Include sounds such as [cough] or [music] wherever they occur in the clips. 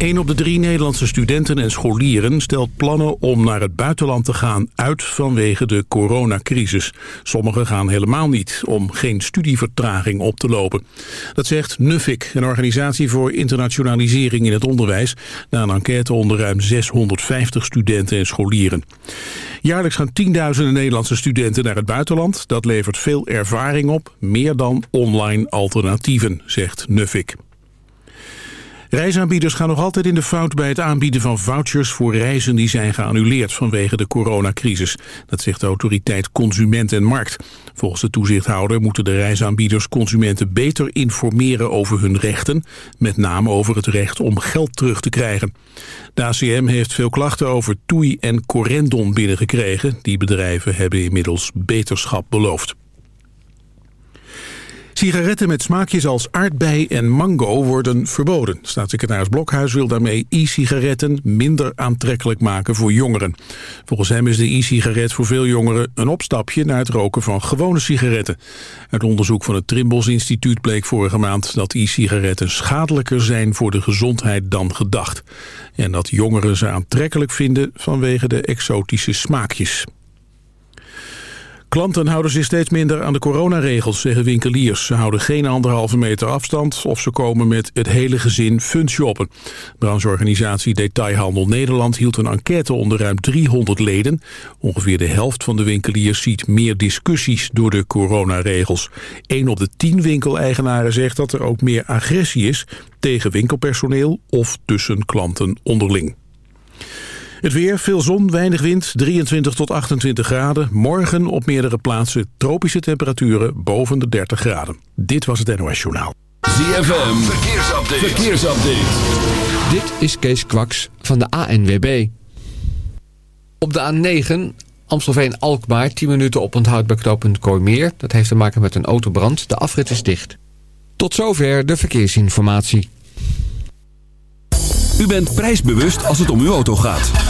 Een op de drie Nederlandse studenten en scholieren stelt plannen om naar het buitenland te gaan uit vanwege de coronacrisis. Sommigen gaan helemaal niet om geen studievertraging op te lopen. Dat zegt NUFIC, een organisatie voor internationalisering in het onderwijs, na een enquête onder ruim 650 studenten en scholieren. Jaarlijks gaan tienduizenden Nederlandse studenten naar het buitenland. Dat levert veel ervaring op, meer dan online alternatieven, zegt NUFIC. Reisaanbieders gaan nog altijd in de fout bij het aanbieden van vouchers voor reizen die zijn geannuleerd vanwege de coronacrisis. Dat zegt de autoriteit Consument en Markt. Volgens de toezichthouder moeten de reisaanbieders consumenten beter informeren over hun rechten, met name over het recht om geld terug te krijgen. De ACM heeft veel klachten over TUI en Corendon binnengekregen. Die bedrijven hebben inmiddels beterschap beloofd. Sigaretten met smaakjes als aardbei en mango worden verboden. Staatssecretaris Blokhuis wil daarmee e-sigaretten minder aantrekkelijk maken voor jongeren. Volgens hem is de e-sigaret voor veel jongeren een opstapje naar het roken van gewone sigaretten. Uit onderzoek van het Trimbos Instituut bleek vorige maand dat e-sigaretten schadelijker zijn voor de gezondheid dan gedacht. En dat jongeren ze aantrekkelijk vinden vanwege de exotische smaakjes. Klanten houden zich steeds minder aan de coronaregels, zeggen winkeliers. Ze houden geen anderhalve meter afstand of ze komen met het hele gezin funshoppen. Brancheorganisatie Detailhandel Nederland hield een enquête onder ruim 300 leden. Ongeveer de helft van de winkeliers ziet meer discussies door de coronaregels. Een op de tien winkeleigenaren zegt dat er ook meer agressie is tegen winkelpersoneel of tussen klanten onderling. Het weer, veel zon, weinig wind, 23 tot 28 graden. Morgen op meerdere plaatsen tropische temperaturen boven de 30 graden. Dit was het NOS Journaal. ZFM, verkeersupdate. verkeersupdate. Dit is Kees Kwaks van de ANWB. Op de A9 Amstelveen-Alkmaar 10 minuten op onthoud bij knooppunt Kooimeer. Dat heeft te maken met een autobrand. De afrit is dicht. Tot zover de verkeersinformatie. U bent prijsbewust als het om uw auto gaat.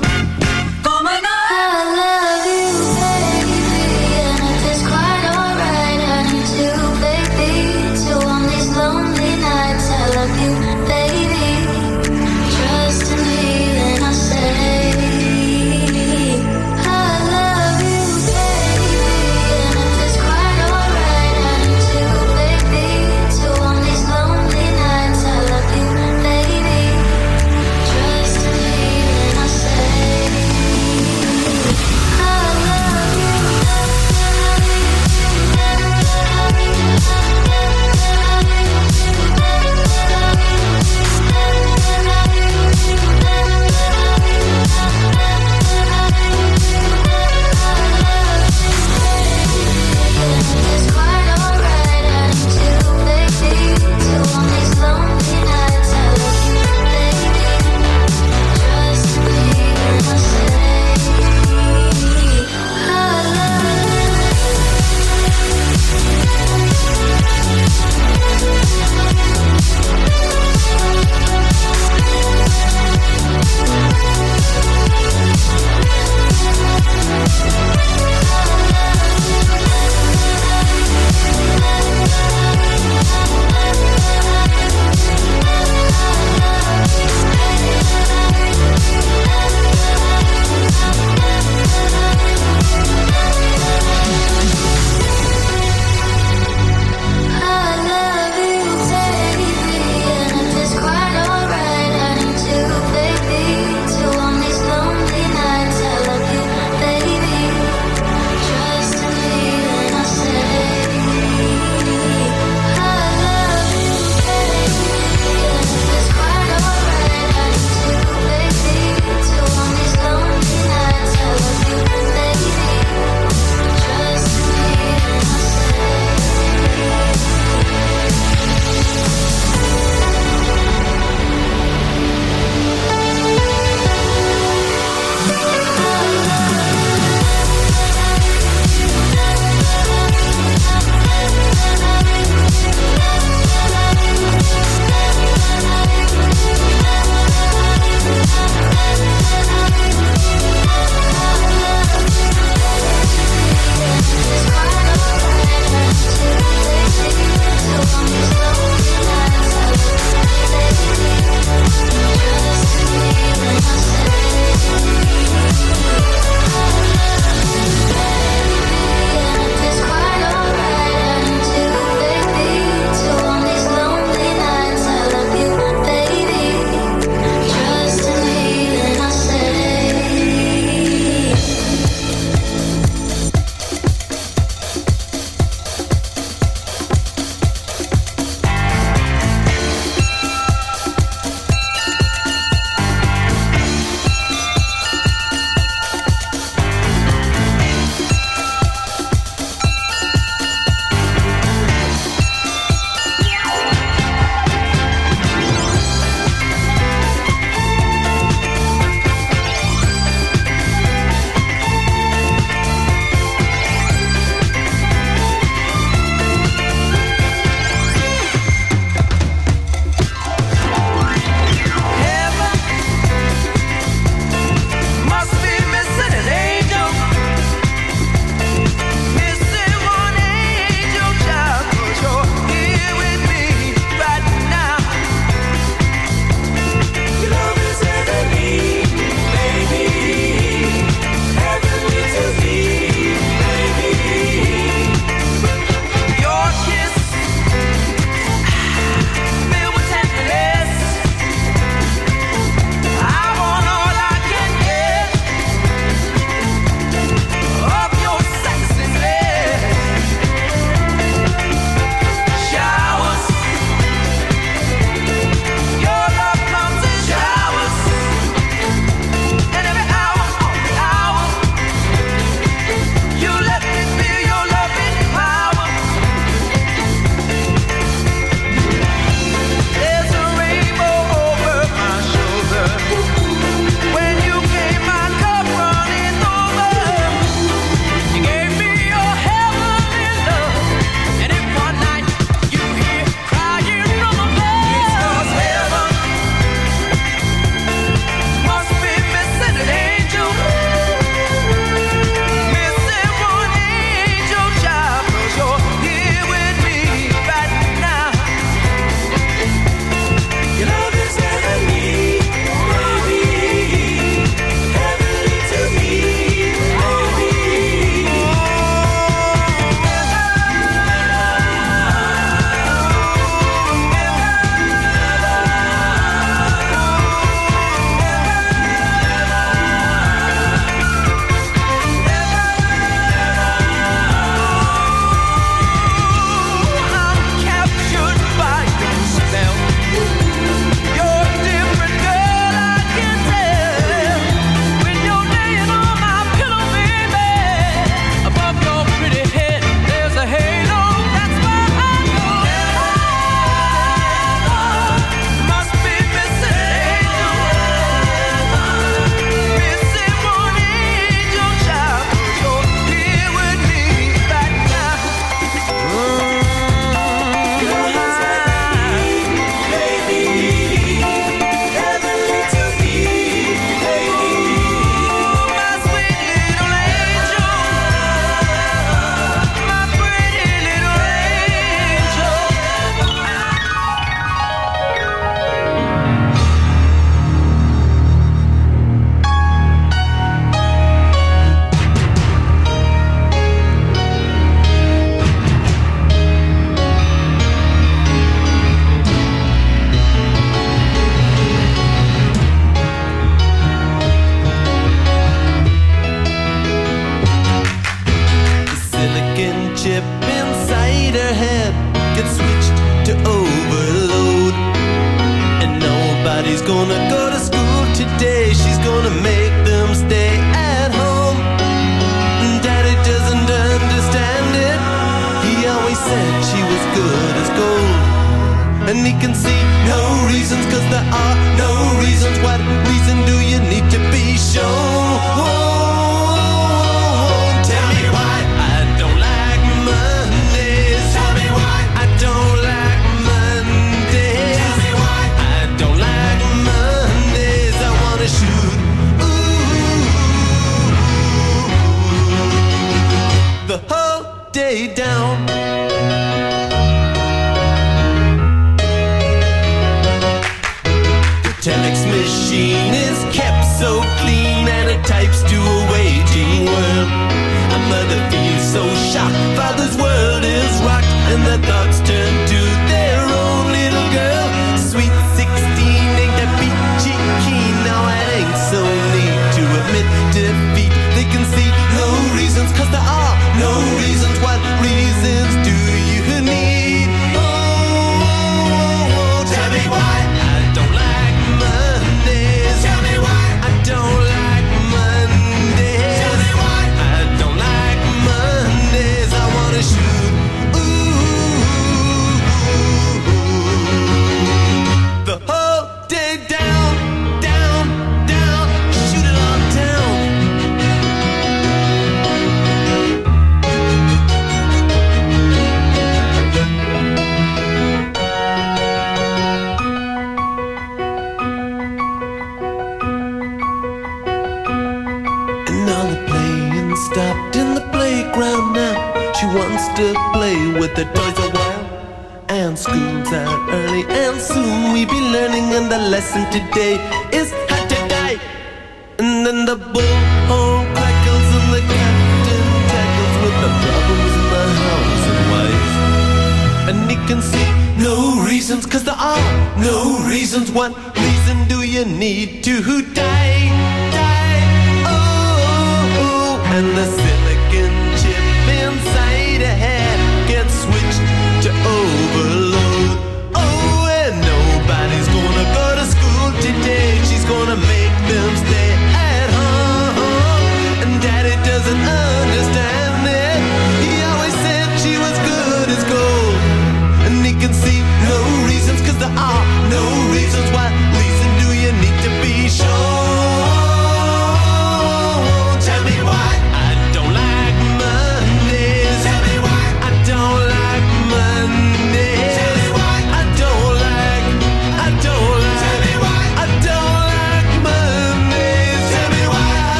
So clean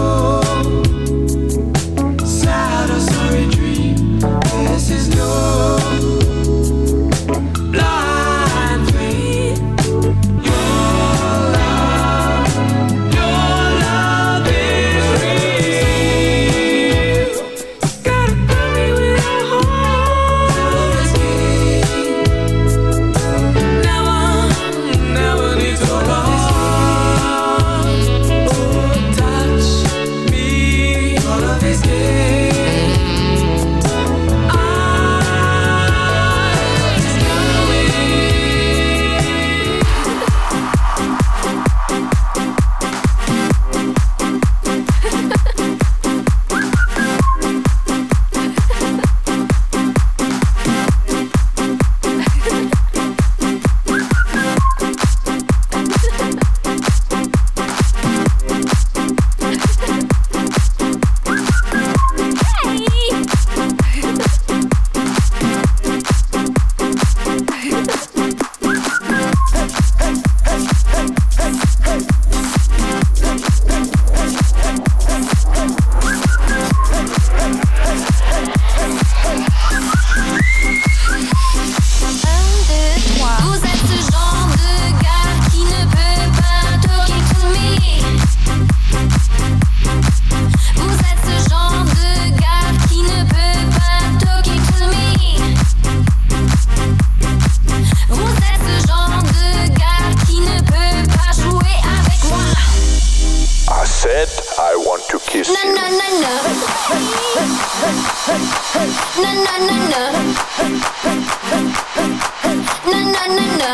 Oh.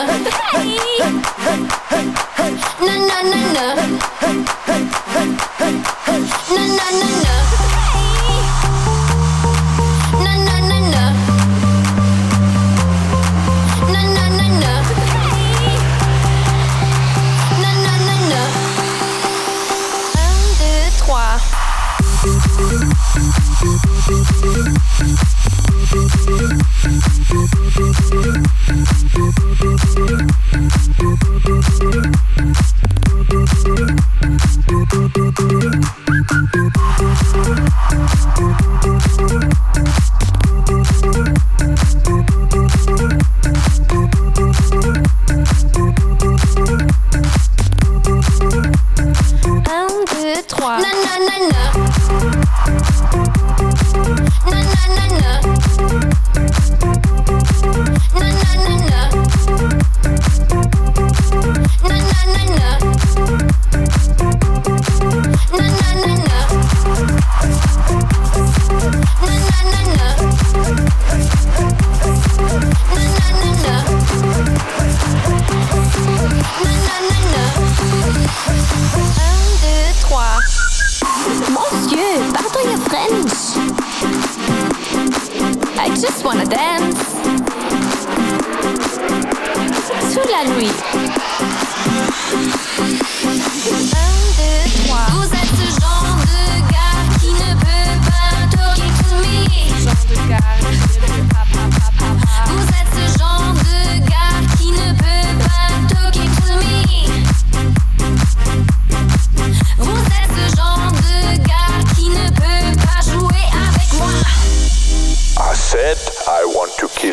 太 [laughs]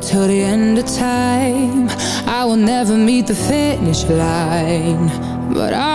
till the end of time. I will never meet the finish line But I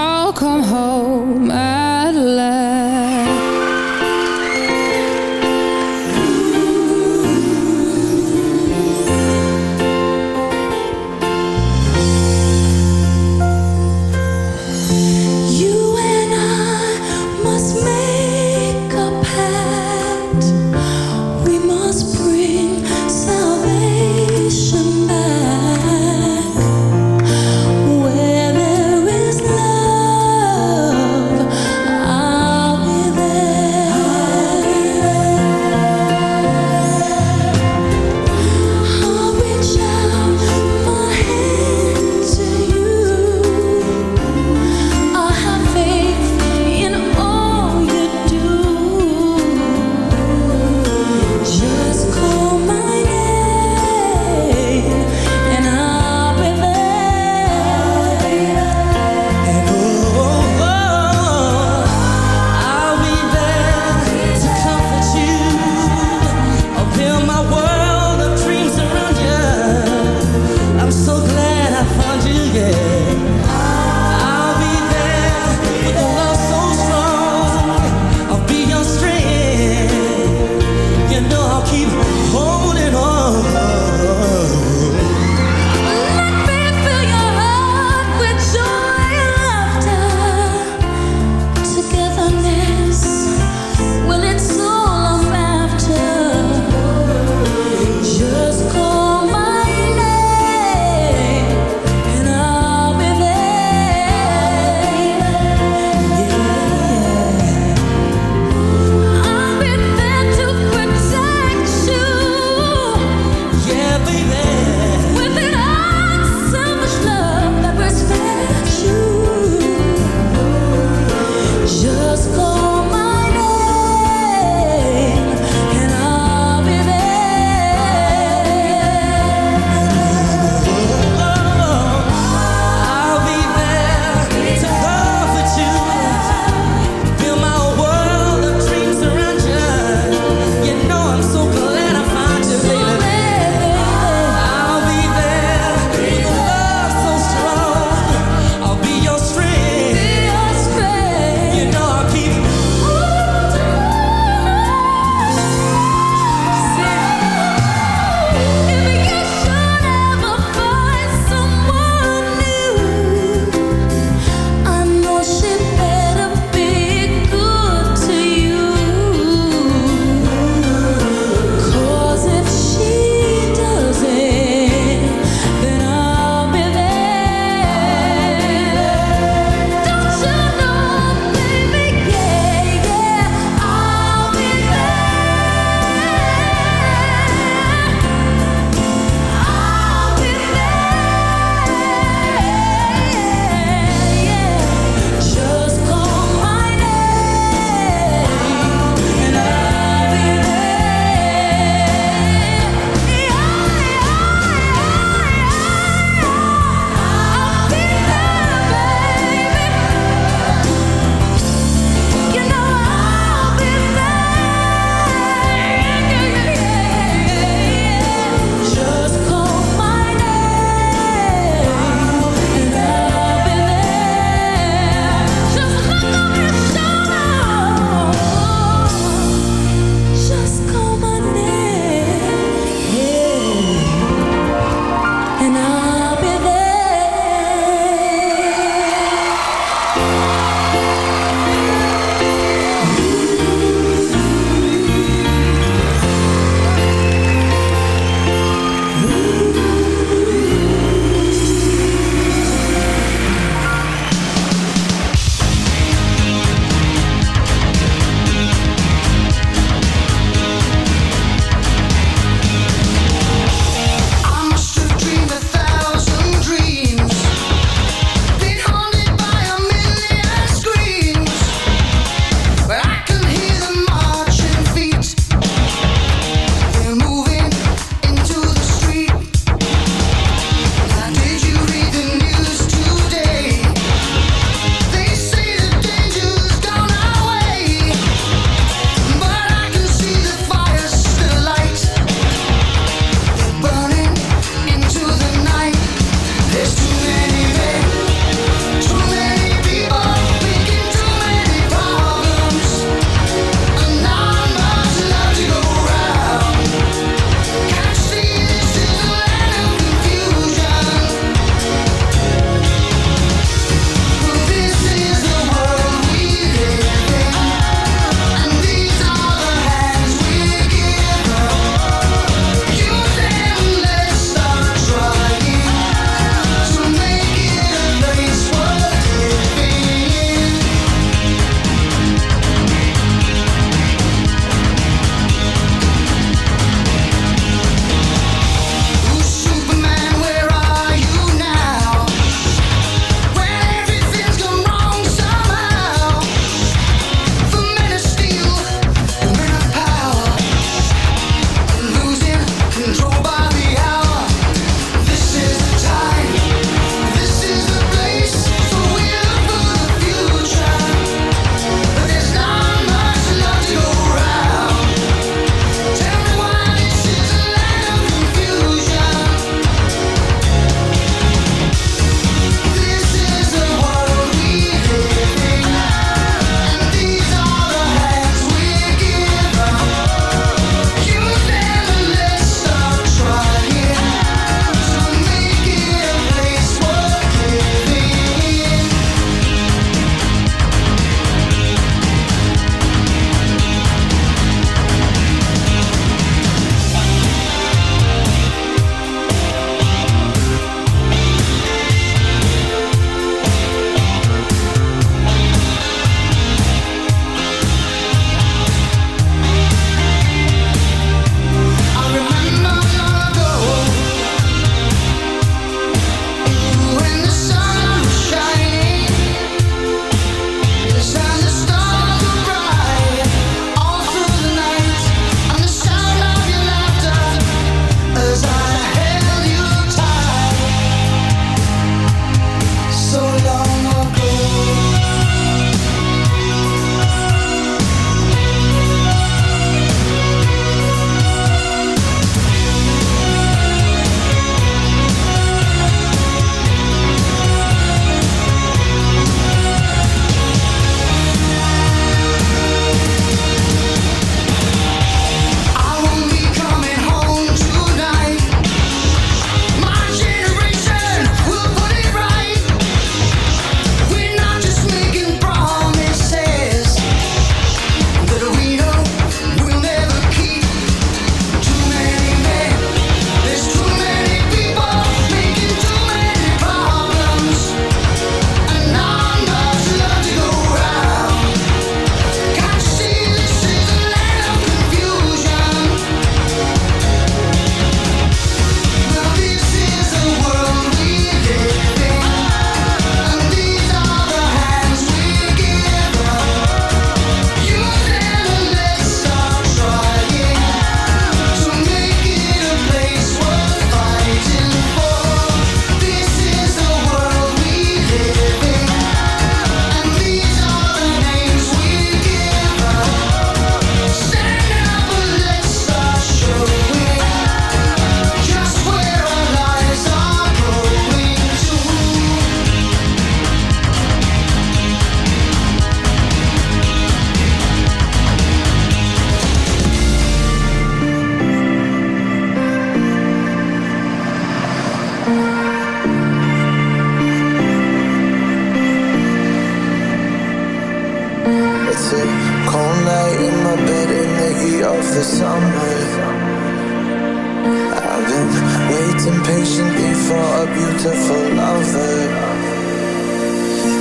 waiting patiently for a beautiful lover.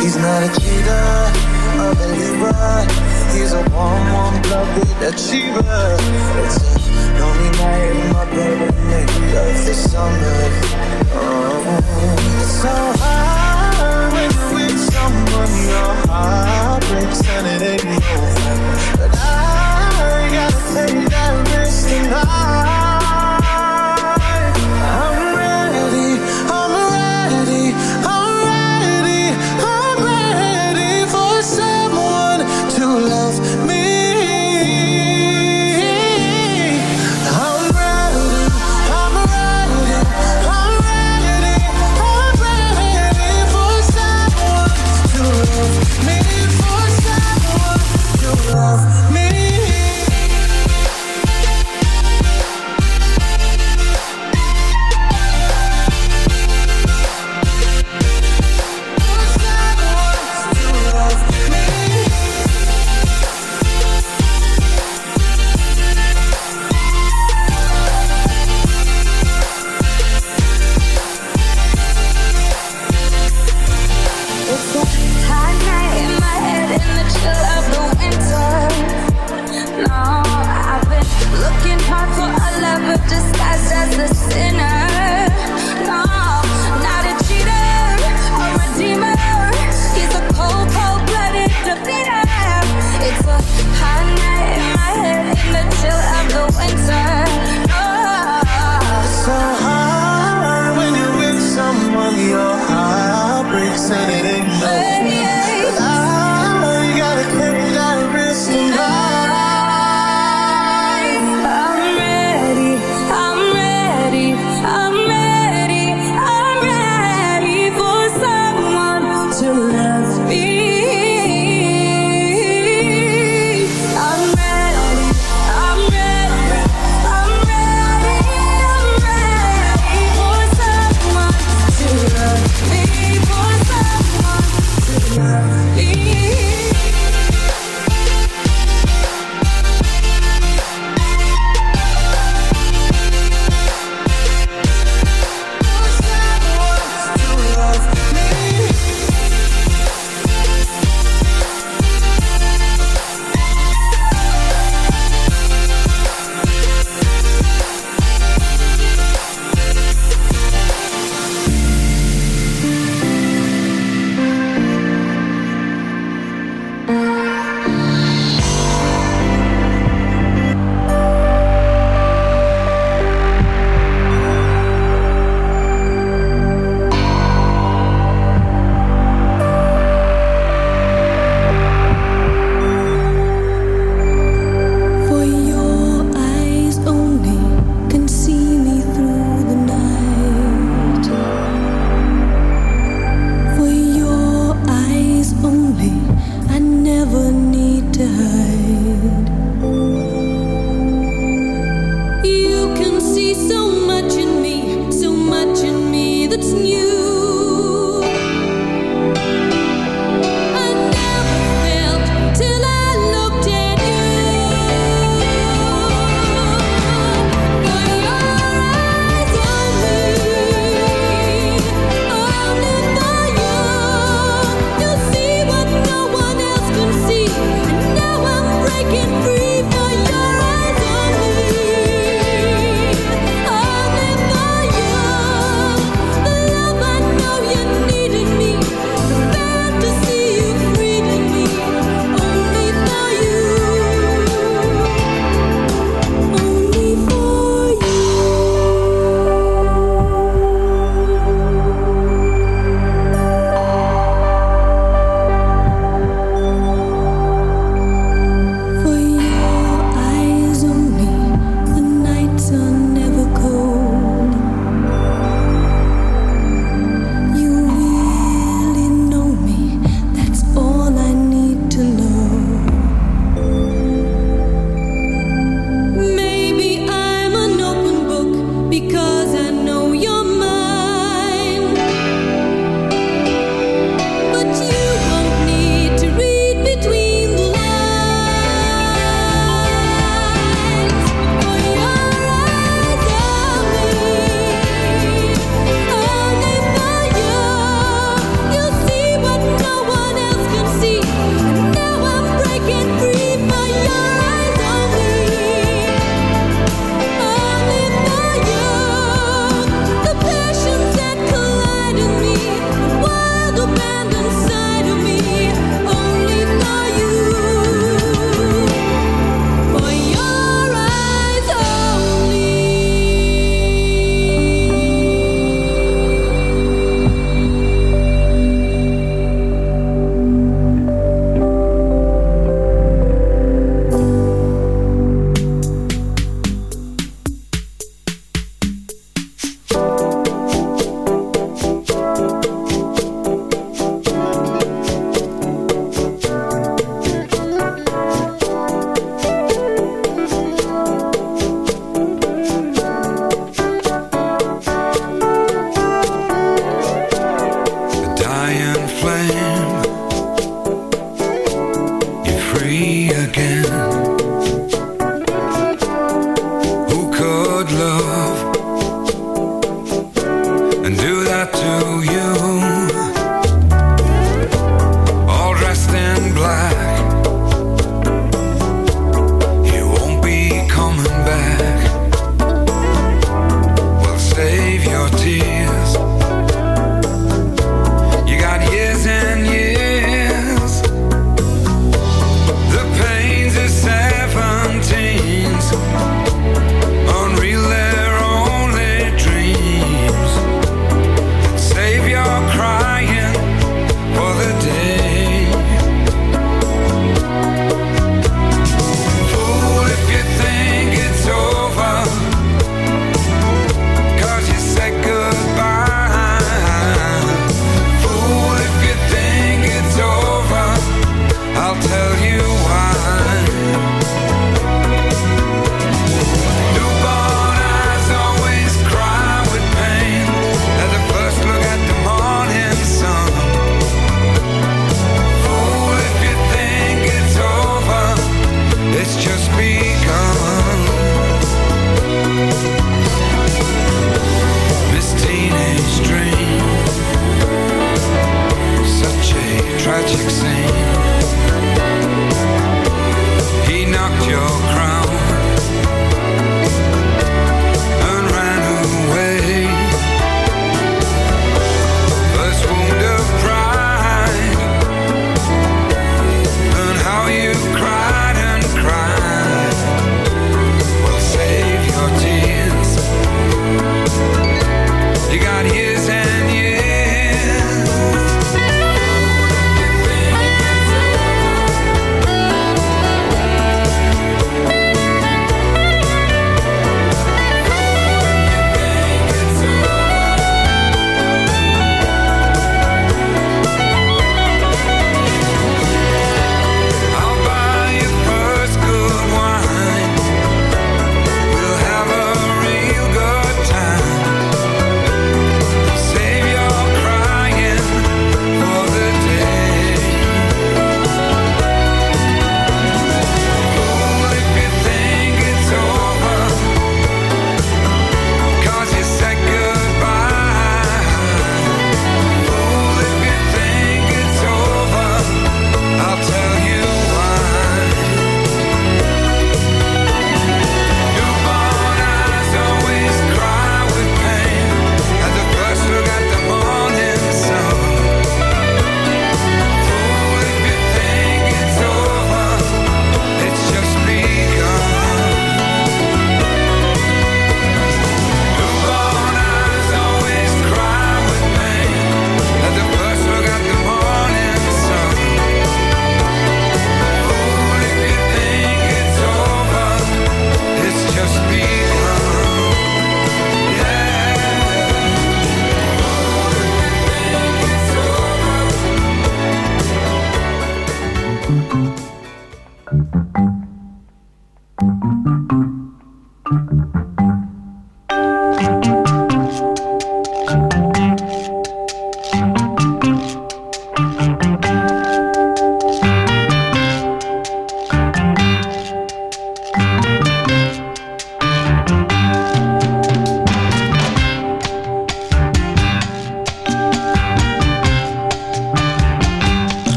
He's not a cheater, a believer. He's a warm, warm-blooded achiever. It's a lonely night in my bed the heat of the summer. Oh, it's so hard when you're with someone your heart breaks and it ain't over. But I gotta take that risk tonight. I'm